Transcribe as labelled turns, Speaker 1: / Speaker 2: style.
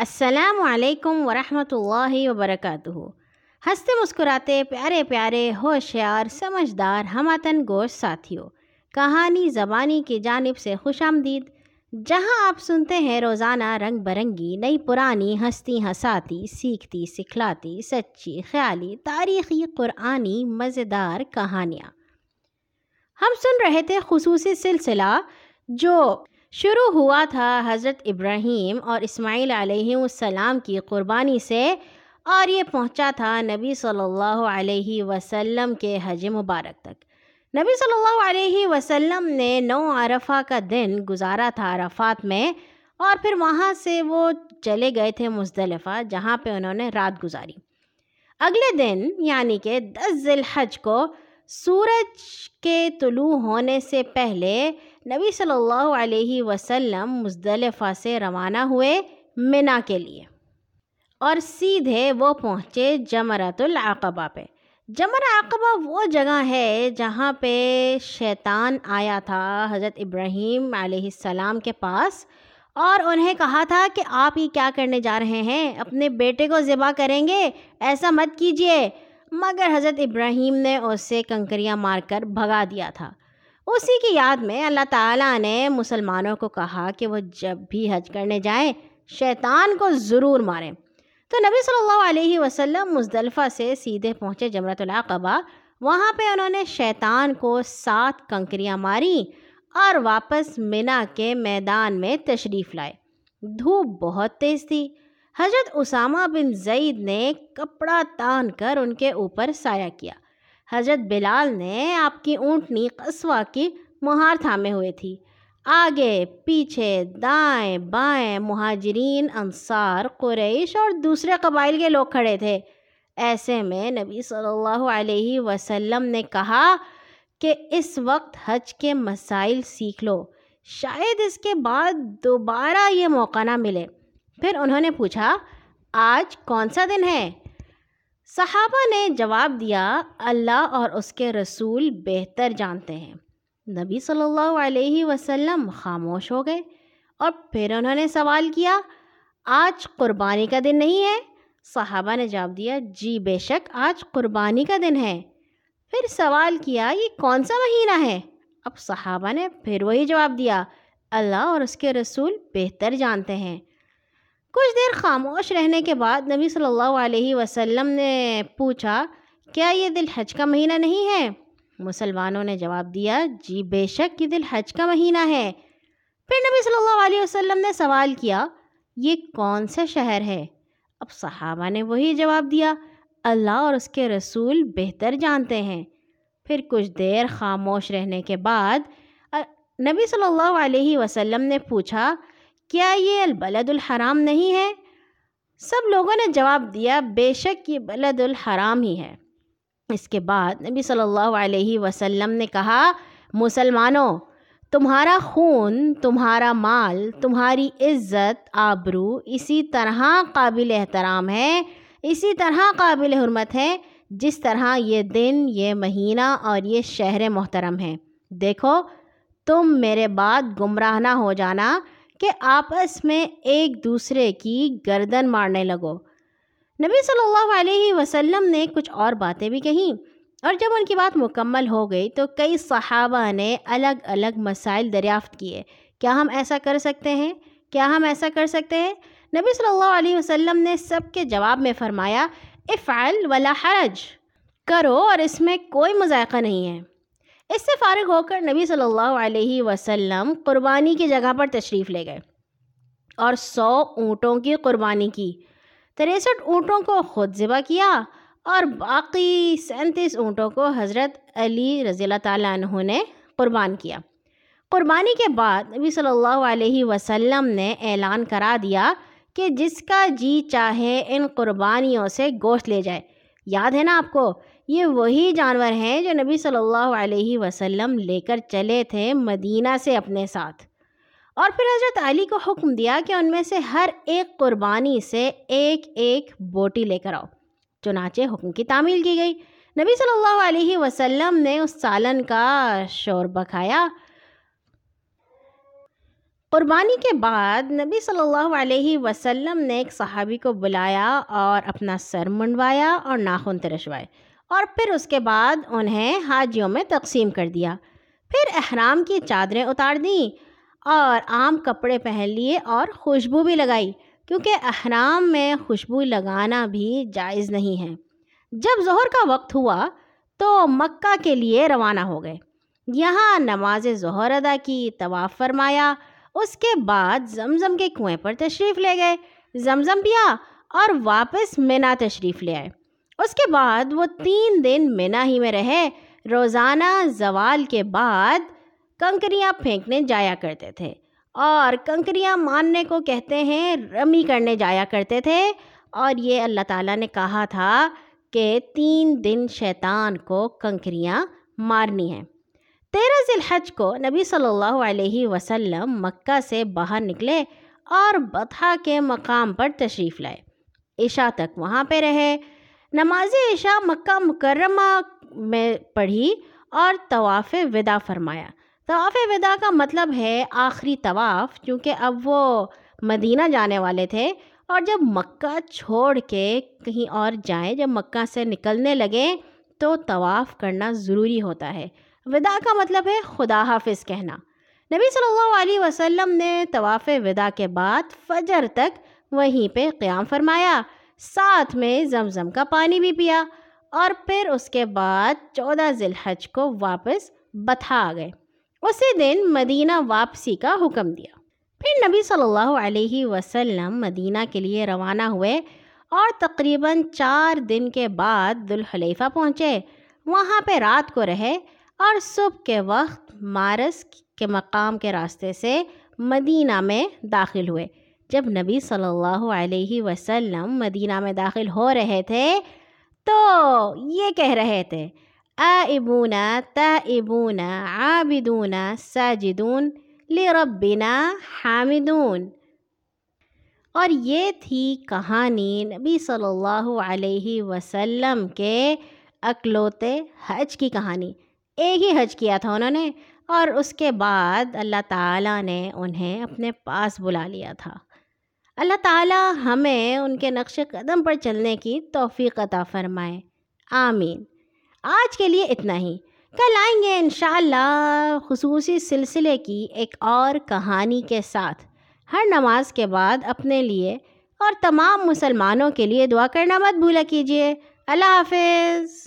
Speaker 1: السلام علیکم ورحمۃ اللہ وبرکاتہ۔ ہنستے مسکراتے پیارے پیارے ہوشیار سمجھدار ہماتن گوشت ساتھیوں کہانی زبانی کی جانب سے خوش آمدید۔ جہاں آپ سنتے ہیں روزانہ رنگ برنگی، نئی پرانی ہستی ہساتی سیکھتی سکھلاتی، سچی خیالی، تاریخی قرآنی مزیدار کہانیاں۔ ہم سن رہے تھے خصوصی سلسلہ جو شروع ہوا تھا حضرت ابراہیم اور اسماعیل علیہ السلام کی قربانی سے اور یہ پہنچا تھا نبی صلی اللہ علیہ وسلم کے حج مبارک تک۔ نبی صلی اللہ علیہ وسلم نے نو عرفہ کا دن گزارا تھا عرفات میں اور پھر وہاں سے وہ چلے گئے تھے مزدلفہ جہاں پہ انہوں نے رات گزاری۔ اگلے دن یعنی کہ دس ذی الحج کو سورج کے طلوع ہونے سے پہلے نبی صلی اللہ علیہ وسلم مزدلفہ سے روانہ ہوئے منا کے لیے اور سیدھے وہ پہنچے جمرات العقبہ پہ۔ جمر عقبہ وہ جگہ ہے جہاں پہ شیطان آیا تھا حضرت ابراہیم علیہ السلام کے پاس اور انہیں کہا تھا کہ آپ ہی کیا کرنے جا رہے ہیں، اپنے بیٹے کو ذبح کریں گے، ایسا مت کیجیے مگر حضرت ابراہیم نے اسے کنکریاں مار کر بھگا دیا تھا۔ اسی کی یاد میں اللہ تعالیٰ نے مسلمانوں کو کہا کہ وہ جب بھی حج کرنے جائیں، شیطان کو ضرور ماریں۔ تو نبی صلی اللہ علیہ وسلم مزدلفہ سے سیدھے پہنچے جمرۃ العقبہ۔ وہاں پہ انہوں نے شیطان کو سات کنکریاں ماری اور واپس منا کے میدان میں تشریف لائے۔ دھوپ بہت تیز تھی۔ حضرت اسامہ بن زید نے کپڑا تان کر ان کے اوپر سایہ کیا۔ حضرت بلال نے آپ کی اونٹنی قصوہ کی مہار تھامے ہوئے تھی۔ آگے، پیچھے، دائیں بائیں مہاجرین، انصار، قریش اور دوسرے قبائل کے لوگ کھڑے تھے۔ ایسے میں نبی صلی اللہ علیہ وسلم نے کہا کہ اس وقت حج کے مسائل سیکھ لو۔ شاید اس کے بعد دوبارہ یہ موقع نہ ملے۔ پھر انہوں نے پوچھا، آج کون سا دن ہے؟ صحابہ نے جواب دیا، اللہ اور اس کے رسول بہتر جانتے ہیں۔ نبی صلی اللہ علیہ وسلم خاموش ہو گئے اور پھر انہوں نے سوال کیا، آج قربانی کا دن نہیں ہے؟ صحابہ نے جواب دیا جی بے شک آج قربانی کا دن ہے۔ پھر سوال کیا، یہ کون سا مہینہ ہے؟ اب صحابہ نے پھر وہی جواب دیا، اللہ اور اس کے رسول بہتر جانتے ہیں۔ کچھ دیر خاموش رہنے کے بعد نبی صلی اللہ علیہ وسلم نے پوچھا، کیا یہ دل حج کا مہینہ نہیں ہے؟ مسلمانوں نے جواب دیا جی بے شک یہ دل حج کا مہینہ ہے۔ پھر نبی صلی اللہ علیہ وسلم نے سوال کیا، یہ کون سا شہر ہے؟ اب صحابہ نے وہی جواب دیا، اللہ اور اس کے رسول بہتر جانتے ہیں۔ پھر کچھ دیر خاموش رہنے کے بعد، نبی صلی اللہ علیہ وسلم نے پوچھا کیا یہ البلد الحرام نہیں ہے؟ سب لوگوں نے جواب دیا، بے شک یہ بلد الحرام ہی ہے۔ اس کے بعد نبی صلی اللہ علیہ وسلم نے کہا، مسلمانوں، تمہارا خون، تمہارا مال، تمہاری عزت، آبرو اسی طرح قابل احترام ہے، اسی طرح قابل حرمت ہے، جس طرح یہ دن، یہ مہینہ اور یہ شہر محترم ہے۔ دیکھو، تم میرے بعد گمراہ نہ ہو جانا۔ کہ آپس میں ایک دوسرے کی گردن مارنے لگو۔ نبی صلی اللہ علیہ وسلم نے کچھ اور باتیں بھی کہیں۔ اور جب ان کی بات مکمل ہو گئی تو کئی صحابہ نے الگ الگ مسائل دریافت کیے۔ کیا ہم ایسا کر سکتے ہیں؟ کیا ہم ایسا کر سکتے ہیں؟ نبی صلی اللہ علیہ وسلم نے سب کے جواب میں فرمایا، افعل ولا حرج، کرو اور اس میں کوئی مذائقہ نہیں ہے۔ اس سے فارغ ہو کر نبی صلی اللہ علیہ وسلم قربانی کی جگہ پر تشریف لے گئے اور سو اونٹوں کی قربانی کی۔ تریسٹھ اونٹوں کو خود ذبح کیا اور باقی سینتیس اونٹوں کو حضرت علی رضی اللہ تعالیٰ عنہ نے قربان کیا۔ قربانی کے بعد نبی صلی اللہ علیہ وسلم نے اعلان کرا دیا کہ جس کا جی چاہے ان قربانیوں سے گوشت لے جائے۔ یاد ہے نا آپ کو یہ وہی جانور ہیں جو نبی صلی اللہ علیہ وسلم لے کر چلے تھے مدینہ سے اپنے ساتھ۔ اور پھر حضرت علی کو حکم دیا کہ ان میں سے ہر ایک قربانی سے ایک ایک بوٹی لے کر آؤ۔ چنانچہ حکم کی تعمیل کی گئی۔ نبی صلی اللہ علیہ وسلم نے اس سالن کا شور بکھایا۔ قربانی کے بعد نبی صلی اللہ علیہ وسلم نے ایک صحابی کو بلایا اور اپنا سر منڈوایا اور ناخن ترشوائے۔ اور پھر اس کے بعد انہیں حاجیوں میں تقسیم کر دیا۔ پھر احرام کی چادریں اتار دیں اور عام کپڑے پہن لیے اور خوشبو بھی لگائی، کیونکہ احرام میں خوشبو لگانا بھی جائز نہیں ہے۔ جب ظہر کا وقت ہوا تو مکہ کے لیے روانہ ہو گئے۔ یہاں نماز ظہر ادا کی، طواف فرمایا۔ اس کے بعد زمزم کے کنویں پر تشریف لے گئے۔ زمزم پیا اور واپس مینا تشریف لے آئے۔ اس کے بعد وہ تین دن مینا ہی میں رہے۔ روزانہ زوال کے بعد کنکریاں پھینکنے جایا کرتے تھے۔ اور کنکریاں ماننے کو کہتے ہیں رمی کرنے جایا کرتے تھے۔ اور یہ اللہ تعالیٰ نے کہا تھا کہ تین دن شیطان کو کنکریاں مارنی ہیں۔ تیرہ ذی الحج کو نبی صلی اللہ علیہ وسلم مکہ سے باہر نکلے اور بطحا کے مقام پر تشریف لائے۔ عشاء تک وہاں پہ رہے۔ نماز عشاء مکہ مکرمہ میں پڑھی اور طواف ودا فرمایا۔ طواف ودا کا مطلب ہے آخری طواف کیونکہ اب وہ مدینہ جانے والے تھے۔ اور جب مکہ چھوڑ کے کہیں اور جائیں، جب مکہ سے نکلنے لگے تو طواف کرنا ضروری ہوتا ہے۔ ودا کا مطلب ہے خدا حافظ کہنا۔ نبی صلی اللہ علیہ وسلم نے طواف ودا کے بعد فجر تک وہیں پہ قیام فرمایا۔ ساتھ میں زمزم کا پانی بھی پیا اور پھر اس کے بعد چودہ ذی الحج کو واپس بتھا آ گئے۔ اسی دن مدینہ واپسی کا حکم دیا۔ پھر نبی صلی اللہ علیہ وسلم مدینہ کے لیے روانہ ہوئے اور تقریباً چار دن کے بعد دلحلیفہ پہنچے۔ وہاں پہ رات کو رہے اور صبح کے وقت مارس کے مقام کے راستے سے مدینہ میں داخل ہوئے۔ جب نبی صلی اللہ علیہ وسلم مدینہ میں داخل ہو رہے تھے تو یہ کہہ رہے تھے آئبون تائبون عابدون ساجدون لربنا حامدون۔ اور یہ تھی کہانی نبی صلی اللہ علیہ وسلم کے اکلوتے حج کی کہانی۔ ایک ہی حج کیا تھا انہوں نے اور اس کے بعد اللہ تعالیٰ نے انہیں اپنے پاس بلا لیا تھا۔ اللہ تعالیٰ ہمیں ان کے نقش قدم پر چلنے کی توفیق عطا فرمائے۔ آمین۔ آج کے لیے اتنا ہی۔ کل آئیں گے انشاءاللہ خصوصی سلسلے کی ایک اور کہانی کے ساتھ۔ ہر نماز کے بعد اپنے لیے اور تمام مسلمانوں کے لیے دعا کرنا مت بھولا کیجیے۔ اللہ حافظ۔